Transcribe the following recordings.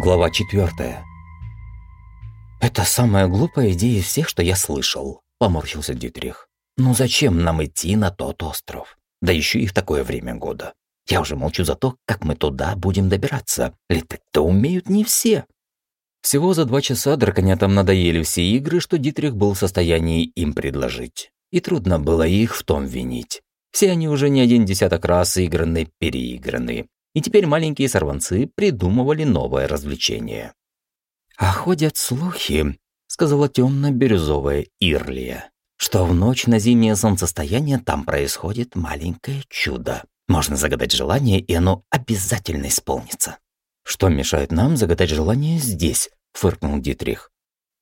Глава 4. «Это самая глупая идея из всех, что я слышал», – поморщился Дитрих. «Ну зачем нам идти на тот остров? Да еще и в такое время года. Я уже молчу за то, как мы туда будем добираться. Летать-то умеют не все». Всего за два часа драконятам надоели все игры, что Дитрих был в состоянии им предложить. И трудно было их в том винить. Все они уже не один десяток раз играны, переиграны и теперь маленькие сорванцы придумывали новое развлечение. «А ходят слухи», — сказала темно-бирюзовая Ирлия, «что в ночь на зимнее солнцестояние там происходит маленькое чудо. Можно загадать желание, и оно обязательно исполнится». «Что мешает нам загадать желание здесь?» — фыркнул Дитрих.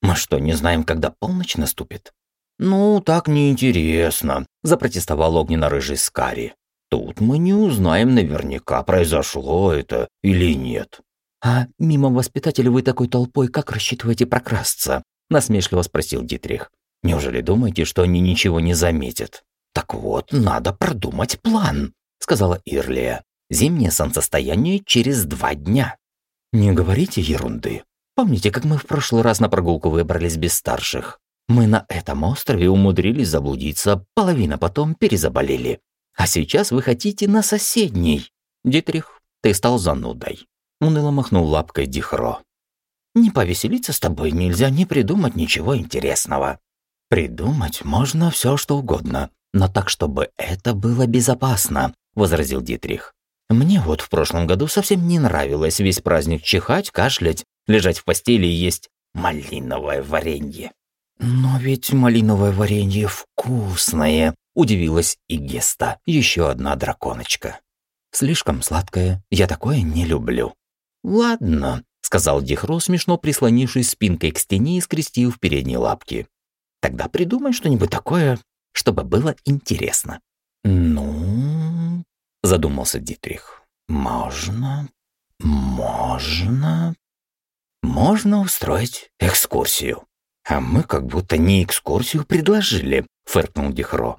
«Мы что, не знаем, когда полночь наступит?» «Ну, так неинтересно», — запротестовал огненно-рыжий Скари. Тут мы не узнаем наверняка, произошло это или нет. «А мимо воспитателя вы такой толпой как рассчитываете прокрасться?» – насмешливо спросил Дитрих. «Неужели думаете, что они ничего не заметят?» «Так вот, надо продумать план», – сказала Ирлия. «Зимнее солнцестояние через два дня». «Не говорите ерунды. Помните, как мы в прошлый раз на прогулку выбрались без старших? Мы на этом острове умудрились заблудиться, половина потом перезаболели. А сейчас вы хотите на соседний. Дитрих, ты стал занудой. Уныло махнул лапкой Дихро. Не повеселиться с тобой нельзя, не придумать ничего интересного. Придумать можно все, что угодно, но так, чтобы это было безопасно, возразил Дитрих. Мне вот в прошлом году совсем не нравилось весь праздник чихать, кашлять, лежать в постели и есть малиновое варенье. Но ведь малиновое варенье вкусное, Удивилась и Геста, еще одна драконочка. «Слишком сладкое, я такое не люблю». «Ладно», — сказал Дихро, смешно прислонившись спинкой к стене и скрестив передние лапки. «Тогда придумай что-нибудь такое, чтобы было интересно». «Ну...» — задумался Дитрих. «Можно... можно... можно устроить экскурсию». «А мы как будто не экскурсию предложили», — фыркнул Дихро.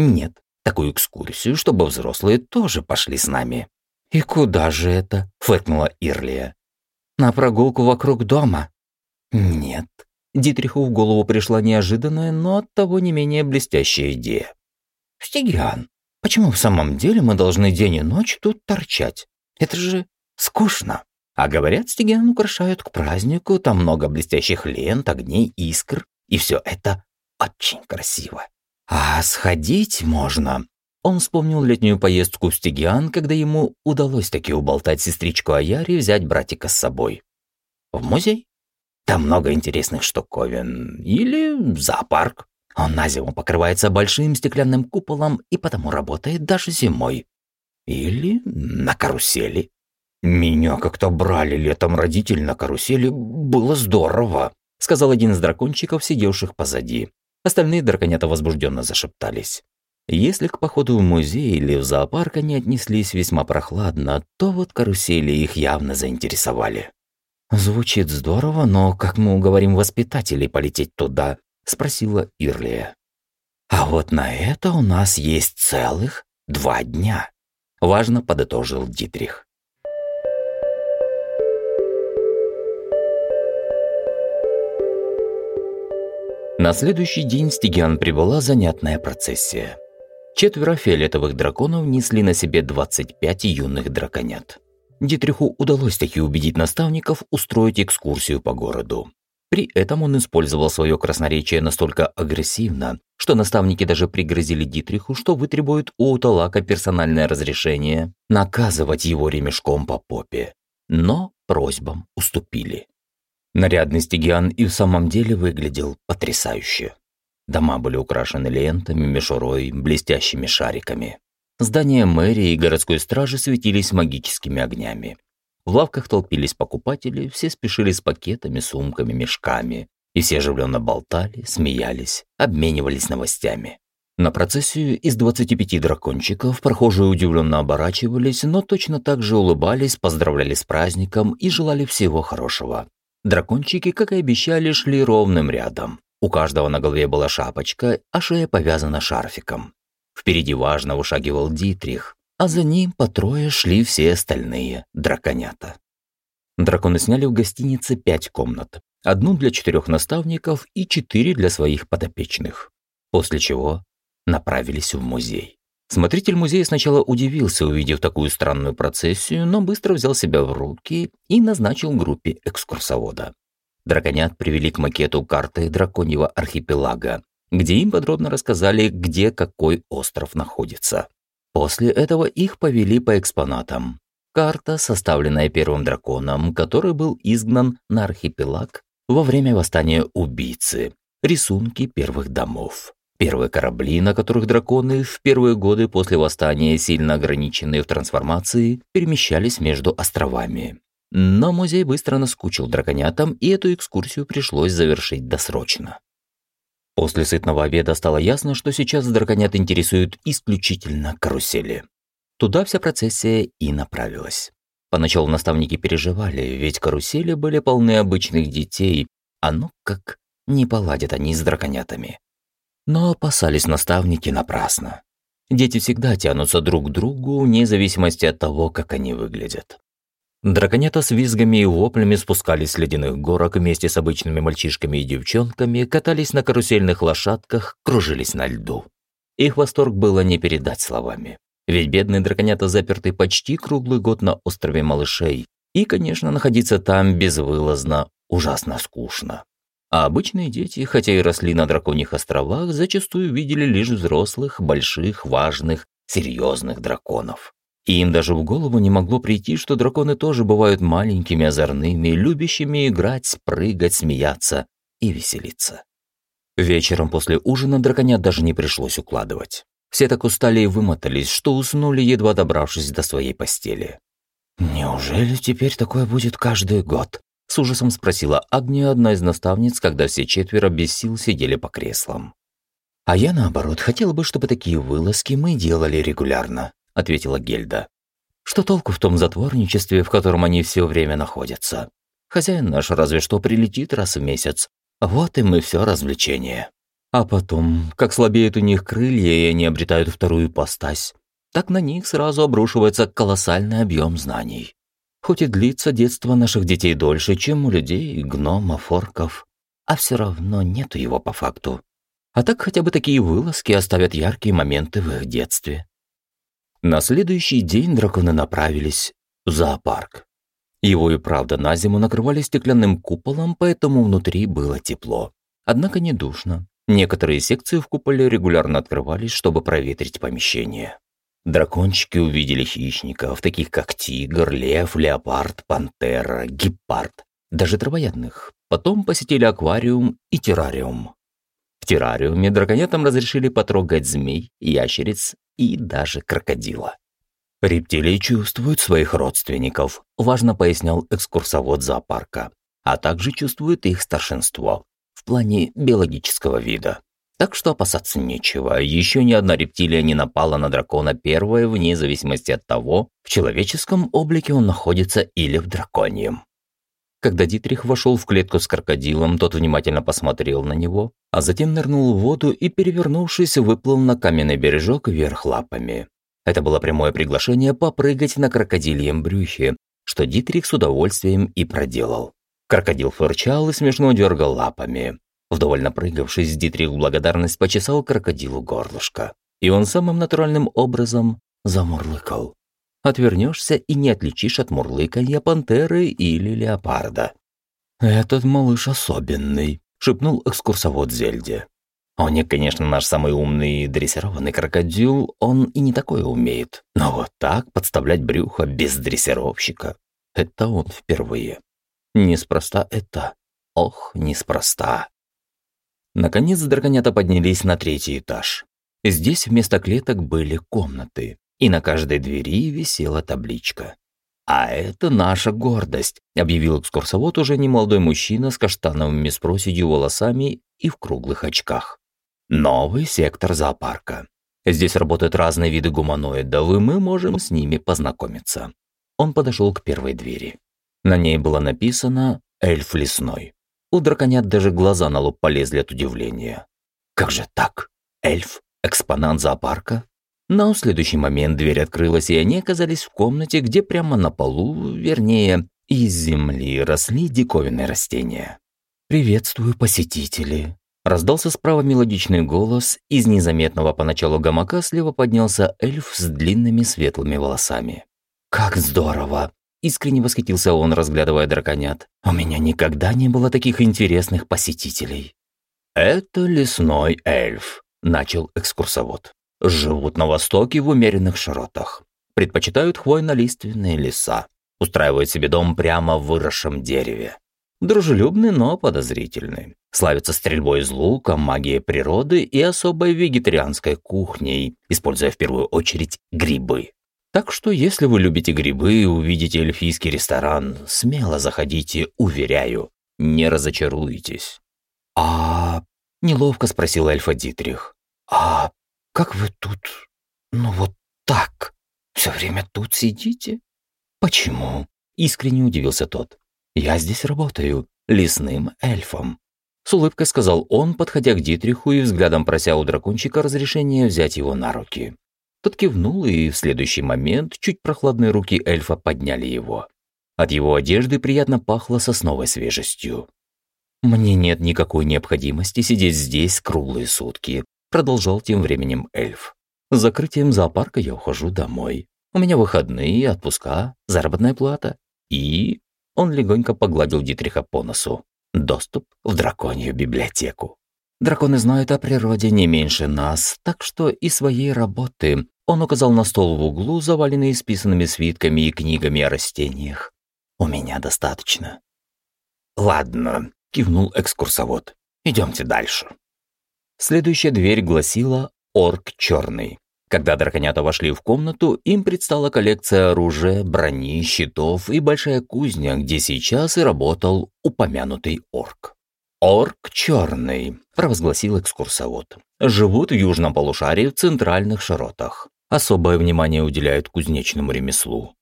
Нет, такую экскурсию, чтобы взрослые тоже пошли с нами. И куда же это? фыркнула Ирлия. На прогулку вокруг дома? Нет. Дитриху в голову пришла неожиданная, но оттого не менее блестящая идея. Стигиан, почему в самом деле мы должны день и ночь тут торчать? Это же скучно. А говорят, Стигиан украшают к празднику, там много блестящих лент, огней, искр, и все это очень красиво. А сходить можно. Он вспомнил летнюю поездку в Стигиан, когда ему удалось таки уболтать сестричку Аяри взять братика с собой. В музей? Там много интересных штуковин. Или в зоопарк. Он на зиму покрывается большим стеклянным куполом и потому работает даже зимой. Или на карусели. Меня как-то брали летом родители на карусели, было здорово, сказал один из дракончиков, сидевших позади. Остальные драконята возбужденно зашептались. Если к походу в музей или в зоопарк они отнеслись весьма прохладно, то вот карусели их явно заинтересовали. «Звучит здорово, но как мы уговорим воспитателей полететь туда?» – спросила Ирлия. «А вот на это у нас есть целых два дня», – важно подытожил Дитрих. На следующий день Стигиан прибыла занятная процессия. Четверо фиолетовых драконов несли на себе 25 юных драконят. Дитриху удалось таки убедить наставников устроить экскурсию по городу. При этом он использовал свое красноречие настолько агрессивно, что наставники даже пригрозили Дитриху, что вытребуют у Уталака персональное разрешение наказывать его ремешком по попе. Но просьбам уступили. Нарядный стигиан и в самом деле выглядел потрясающе. Дома были украшены лентами, мишурой, блестящими шариками. Здания мэрии и городской стражи светились магическими огнями. В лавках толпились покупатели, все спешили с пакетами, сумками, мешками. И все оживленно болтали, смеялись, обменивались новостями. На процессию из 25 дракончиков прохожие удивленно оборачивались, но точно так же улыбались, поздравляли с праздником и желали всего хорошего. Дракончики, как и обещали, шли ровным рядом. У каждого на голове была шапочка, а шея повязана шарфиком. Впереди важно вышагивал Дитрих, а за ним по трое шли все остальные драконята. Драконы сняли в гостинице пять комнат. Одну для четырех наставников и четыре для своих подопечных. После чего направились в музей. Смотритель музея сначала удивился, увидев такую странную процессию, но быстро взял себя в руки и назначил группе экскурсовода. Драконят привели к макету карты драконьего архипелага, где им подробно рассказали, где какой остров находится. После этого их повели по экспонатам. Карта, составленная первым драконом, который был изгнан на архипелаг во время восстания убийцы. Рисунки первых домов. Первые корабли, на которых драконы в первые годы после восстания, сильно ограниченные в трансформации, перемещались между островами. Но музей быстро наскучил драконятам, и эту экскурсию пришлось завершить досрочно. После сытного обеда стало ясно, что сейчас драконят интересуют исключительно карусели. Туда вся процессия и направилась. Поначалу наставники переживали, ведь карусели были полны обычных детей, а ну как не поладят они с драконятами. Но опасались наставники напрасно. Дети всегда тянутся друг к другу, вне зависимости от того, как они выглядят. Драконята с визгами и воплями спускались с ледяных горок вместе с обычными мальчишками и девчонками, катались на карусельных лошадках, кружились на льду. Их восторг было не передать словами. Ведь бедные драконята заперты почти круглый год на острове малышей, и, конечно, находиться там безвылазно ужасно скучно. А обычные дети, хотя и росли на драконьих островах, зачастую видели лишь взрослых, больших, важных, серьезных драконов. И им даже в голову не могло прийти, что драконы тоже бывают маленькими, озорными, любящими играть, прыгать, смеяться и веселиться. Вечером после ужина драконят даже не пришлось укладывать. Все так устали и вымотались, что уснули, едва добравшись до своей постели. «Неужели теперь такое будет каждый год?» С ужасом спросила Агния, одна из наставниц, когда все четверо без сил сидели по креслам. «А я, наоборот, хотела бы, чтобы такие вылазки мы делали регулярно», ответила Гельда. «Что толку в том затворничестве, в котором они все время находятся? Хозяин наш разве что прилетит раз в месяц. Вот им и все развлечение. А потом, как слабеют у них крылья, и они обретают вторую постась, так на них сразу обрушивается колоссальный объем знаний. Хоть и длится детство наших детей дольше, чем у людей, гномов, орков, а все равно нету его по факту. А так хотя бы такие вылазки оставят яркие моменты в их детстве. На следующий день драконы направились в зоопарк. Его и правда на зиму накрывали стеклянным куполом, поэтому внутри было тепло. Однако не душно. Некоторые секции в куполе регулярно открывались, чтобы проветрить помещение. Дракончики увидели хищников, таких как тигр, лев, леопард, пантера, гепард, даже травоядных. Потом посетили аквариум и террариум. В террариуме драконятам разрешили потрогать змей, ящериц и даже крокодила. Рептилии чувствуют своих родственников, важно пояснял экскурсовод зоопарка, а также чувствуют их старшинство в плане биологического вида. Так что опасаться нечего. Еще ни одна рептилия не напала на дракона первая, вне зависимости от того, в человеческом облике он находится или в драконьем. Когда Дитрих вошел в клетку с крокодилом, тот внимательно посмотрел на него, а затем нырнул в воду и, перевернувшись, выплыл на каменный бережок вверх лапами. Это было прямое приглашение попрыгать на крокодильем брюхе, что Дитрих с удовольствием и проделал. Крокодил фырчал и смешно дергал лапами. Вдоволь напрыгавшись, Дитрих в благодарность почесал крокодилу горлышко. И он самым натуральным образом замурлыкал. Отвернешься и не отличишь от мурлыканья пантеры или леопарда. «Этот малыш особенный», — шепнул экскурсовод Зельде. Он не, конечно, наш самый умный дрессированный крокодил, он и не такое умеет. Но вот так подставлять брюхо без дрессировщика — это он впервые. Неспроста это. Ох, неспроста. Наконец драконята поднялись на третий этаж. Здесь вместо клеток были комнаты, и на каждой двери висела табличка. «А это наша гордость», — объявил экскурсовод уже немолодой мужчина с каштановыми с волосами и в круглых очках. «Новый сектор зоопарка. Здесь работают разные виды гуманоидов, и мы можем с ними познакомиться». Он подошел к первой двери. На ней было написано «Эльф лесной». У драконят даже глаза на лоб полезли от удивления. Как же так? Эльф? Экспонат зоопарка? Но в следующий момент дверь открылась, и они оказались в комнате, где прямо на полу, вернее, Из земли росли диковинные растения. «Приветствую, посетители!» Раздался справа мелодичный голос, из незаметного поначалу гамака слева поднялся эльф с длинными светлыми волосами. «Как здорово!» – искренне восхитился он, разглядывая драконят. «У меня никогда не было таких интересных посетителей». «Это лесной эльф», – начал экскурсовод. «Живут на востоке в умеренных широтах. Предпочитают хвойно-лиственные леса. Устраивают себе дом прямо в выросшем дереве. Дружелюбный, но подозрительный. Славится стрельбой из лука, магией природы и особой вегетарианской кухней, используя в первую очередь грибы. Так что, если вы любите грибы и увидите эльфийский ресторан, смело заходите, уверяю, не разочаруетесь. «А...» – неловко спросил эльфа Дитрих. «А как вы тут, ну вот так, все время тут сидите?» «Почему?» – искренне удивился тот. «Я здесь работаю, лесным эльфом». С улыбкой сказал он, подходя к Дитриху и взглядом прося у дракончика разрешения взять его на руки. Тот кивнул, и в следующий момент чуть прохладные руки эльфа подняли его. От его одежды приятно пахло сосновой свежестью. «Мне нет никакой необходимости сидеть здесь круглые сутки», продолжал тем временем эльф. «С закрытием зоопарка я ухожу домой. У меня выходные, отпуска, заработная плата. И он легонько погладил Дитриха по носу. Доступ в драконью библиотеку. Драконы знают о природе не меньше нас, так что и своей работы он указал на стол в углу, заваленный списанными свитками и книгами о растениях. «У меня достаточно». «Ладно», — кивнул экскурсовод. «Идемте дальше». Следующая дверь гласила «Орк черный». Когда драконята вошли в комнату, им предстала коллекция оружия, брони, щитов и большая кузня, где сейчас и работал упомянутый орк. «Орк черный», – провозгласил экскурсовод. «Живут в южном полушарии в центральных широтах. Особое внимание уделяют кузнечному ремеслу.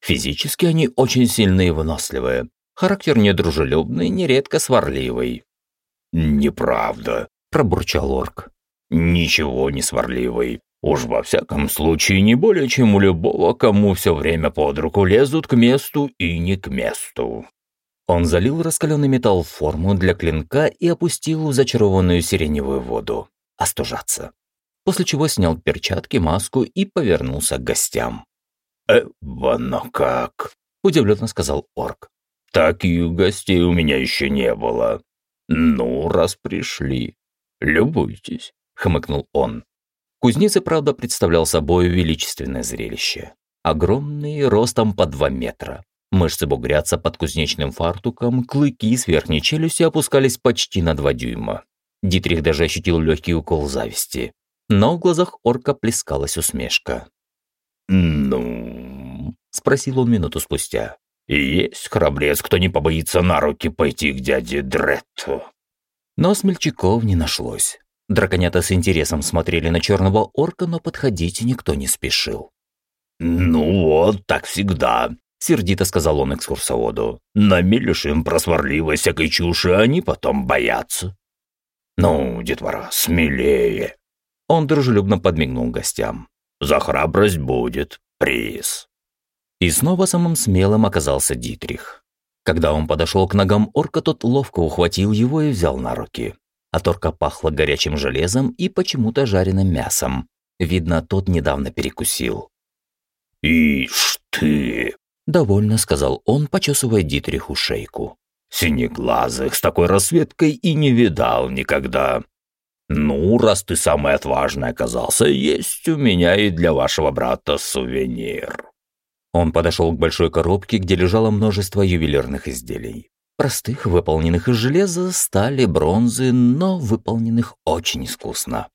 Физически они очень сильные и выносливые. Характер недружелюбный, нередко сварливый». «Неправда», – пробурчал орк. «Ничего не сварливый. Уж во всяком случае не более, чем у любого, кому все время под руку лезут к месту и не к месту. Он залил раскаленный металл в форму для клинка и опустил в зачарованную сиреневую воду. Остужаться. После чего снял перчатки, маску и повернулся к гостям. «Э, оно как!» – удивленно сказал орк. «Таких гостей у меня еще не было. Ну, раз пришли, любуйтесь», – хмыкнул он. Кузнец и правда представлял собой величественное зрелище. Огромный, ростом по два метра. Мышцы бугрятся под кузнечным фартуком, клыки с верхней челюсти опускались почти на два дюйма. Дитрих даже ощутил легкий укол зависти. Но в глазах орка плескалась усмешка. «Ну?» – спросил он минуту спустя. «Есть храбрец, кто не побоится на руки пойти к дяде Дретту?» Но смельчаков не нашлось. Драконята с интересом смотрели на черного орка, но подходить никто не спешил. «Ну вот, так всегда», — сердито сказал он экскурсоводу. «Намелишь им про сварливость всякой чуши, они потом боятся». «Ну, детвора, смелее». Он дружелюбно подмигнул гостям. «За храбрость будет приз». И снова самым смелым оказался Дитрих. Когда он подошел к ногам орка, тот ловко ухватил его и взял на руки. От орка пахло горячим железом и почему-то жареным мясом. Видно, тот недавно перекусил. «Ишь ты!» – довольно сказал он, почесывая Дитриху шейку. «Синеглазых с такой рассветкой и не видал никогда. Ну, раз ты самый отважный оказался, есть у меня и для вашего брата сувенир». Он подошел к большой коробке, где лежало множество ювелирных изделий. Простых, выполненных из железа, стали, бронзы, но выполненных очень искусно.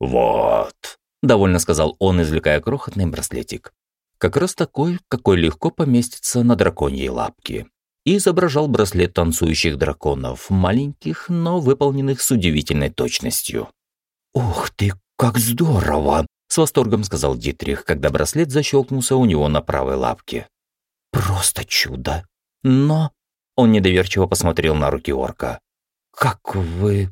«Вот», — довольно сказал он, извлекая крохотный браслетик. Как раз такой, какой легко поместится на драконьей лапке. И изображал браслет танцующих драконов, маленьких, но выполненных с удивительной точностью. «Ух ты, как здорово!» — с восторгом сказал Дитрих, когда браслет защелкнулся у него на правой лапке. «Просто чудо! Но он недоверчиво посмотрел на руки орка. «Как вы...»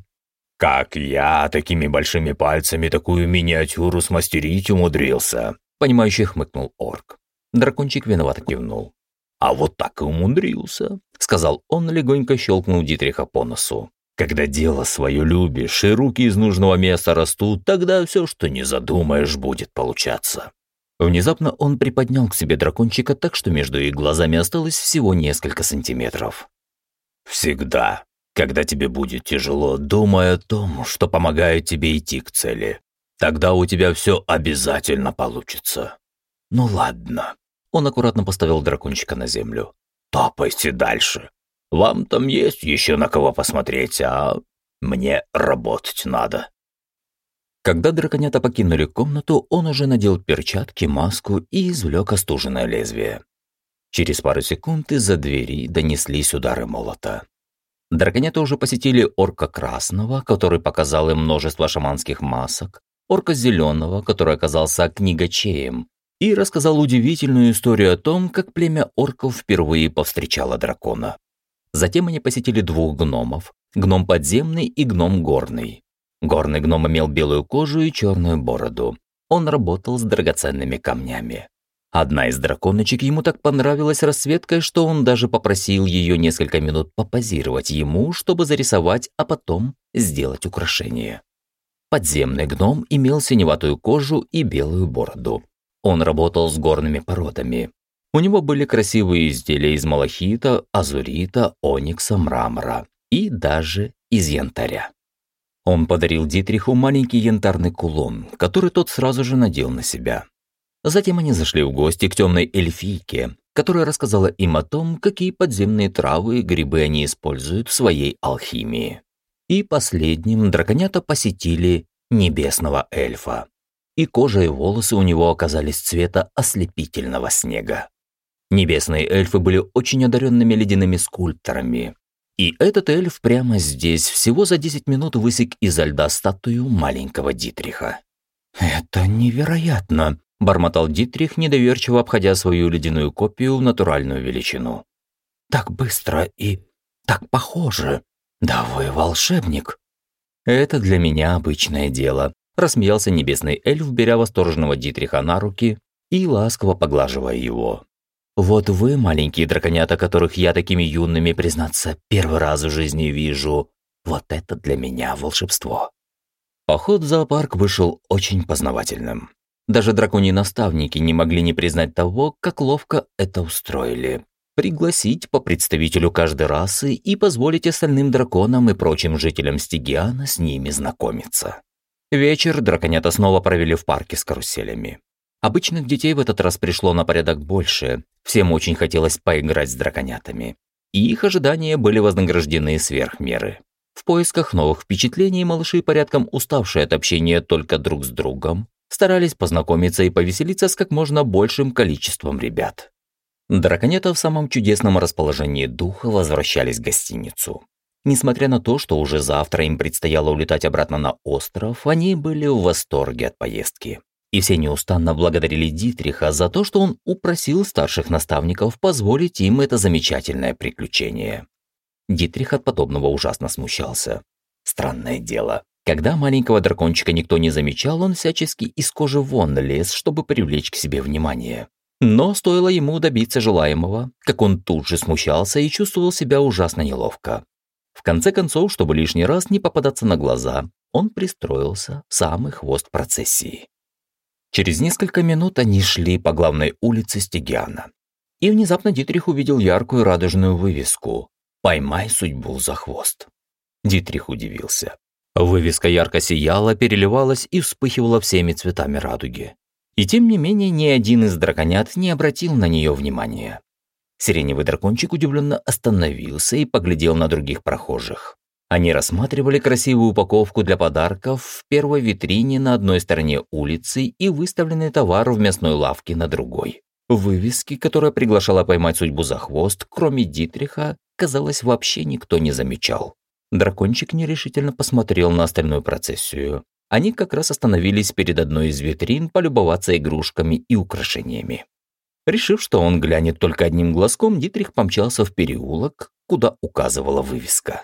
«Как я такими большими пальцами такую миниатюру смастерить умудрился?» Понимающий хмыкнул орк. Дракончик виновато кивнул. А вот так и умудрился», — сказал он, легонько щелкнул Дитриха по носу. «Когда дело свое любишь и руки из нужного места растут, тогда все, что не задумаешь, будет получаться». Внезапно он приподнял к себе дракончика так, что между их глазами осталось всего несколько сантиметров. «Всегда, когда тебе будет тяжело, думай о том, что помогает тебе идти к цели. Тогда у тебя все обязательно получится. Ну ладно». Он аккуратно поставил дракончика на землю. «Топайте дальше. Вам там есть еще на кого посмотреть, а мне работать надо». Когда драконята покинули комнату, он уже надел перчатки, маску и извлек остуженное лезвие. Через пару секунд из-за двери донеслись удары молота. Драконята уже посетили орка красного, который показал им множество шаманских масок, орка зеленого, который оказался книгачеем, и рассказал удивительную историю о том, как племя орков впервые повстречало дракона. Затем они посетили двух гномов, гном подземный и гном горный. Горный гном имел белую кожу и черную бороду. Он работал с драгоценными камнями. Одна из драконочек ему так понравилась расцветкой, что он даже попросил ее несколько минут попозировать ему, чтобы зарисовать, а потом сделать украшение. Подземный гном имел синеватую кожу и белую бороду. Он работал с горными породами. У него были красивые изделия из малахита, азурита, оникса, мрамора и даже из янтаря. Он подарил Дитриху маленький янтарный кулон, который тот сразу же надел на себя. Затем они зашли в гости к темной эльфийке, которая рассказала им о том, какие подземные травы и грибы они используют в своей алхимии. И последним драконята посетили небесного эльфа. И кожа и волосы у него оказались цвета ослепительного снега. Небесные эльфы были очень одаренными ледяными скульпторами, и этот эльф прямо здесь всего за 10 минут высек изо льда статую маленького Дитриха. «Это невероятно!» – бормотал Дитрих, недоверчиво обходя свою ледяную копию в натуральную величину. «Так быстро и так похоже! Да вы волшебник!» «Это для меня обычное дело», – рассмеялся небесный эльф, беря восторженного Дитриха на руки и ласково поглаживая его. Вот вы, маленькие драконята, которых я такими юными, признаться, первый раз в жизни вижу, вот это для меня волшебство. Поход в зоопарк вышел очень познавательным. Даже драконьи наставники не могли не признать того, как ловко это устроили. Пригласить по представителю каждой расы и позволить остальным драконам и прочим жителям Стигиана с ними знакомиться. Вечер драконята снова провели в парке с каруселями. Обычных детей в этот раз пришло на порядок больше, всем очень хотелось поиграть с драконятами. И их ожидания были вознаграждены сверх меры. В поисках новых впечатлений малыши, порядком уставшие от общения только друг с другом, старались познакомиться и повеселиться с как можно большим количеством ребят. Драконята в самом чудесном расположении духа возвращались в гостиницу. Несмотря на то, что уже завтра им предстояло улетать обратно на остров, они были в восторге от поездки и все неустанно благодарили Дитриха за то, что он упросил старших наставников позволить им это замечательное приключение. Дитрих от подобного ужасно смущался. Странное дело. Когда маленького дракончика никто не замечал, он всячески из кожи вон лез, чтобы привлечь к себе внимание. Но стоило ему добиться желаемого, как он тут же смущался и чувствовал себя ужасно неловко. В конце концов, чтобы лишний раз не попадаться на глаза, он пристроился в самый хвост процессии. Через несколько минут они шли по главной улице Стегиана. И внезапно Дитрих увидел яркую радужную вывеску «Поймай судьбу за хвост». Дитрих удивился. Вывеска ярко сияла, переливалась и вспыхивала всеми цветами радуги. И тем не менее ни один из драконят не обратил на нее внимания. Сиреневый дракончик удивленно остановился и поглядел на других прохожих. Они рассматривали красивую упаковку для подарков в первой витрине на одной стороне улицы и выставленный товар в мясной лавке на другой. Вывески, которая приглашала поймать судьбу за хвост, кроме Дитриха, казалось, вообще никто не замечал. Дракончик нерешительно посмотрел на остальную процессию. Они как раз остановились перед одной из витрин полюбоваться игрушками и украшениями. Решив, что он глянет только одним глазком, Дитрих помчался в переулок, куда указывала вывеска.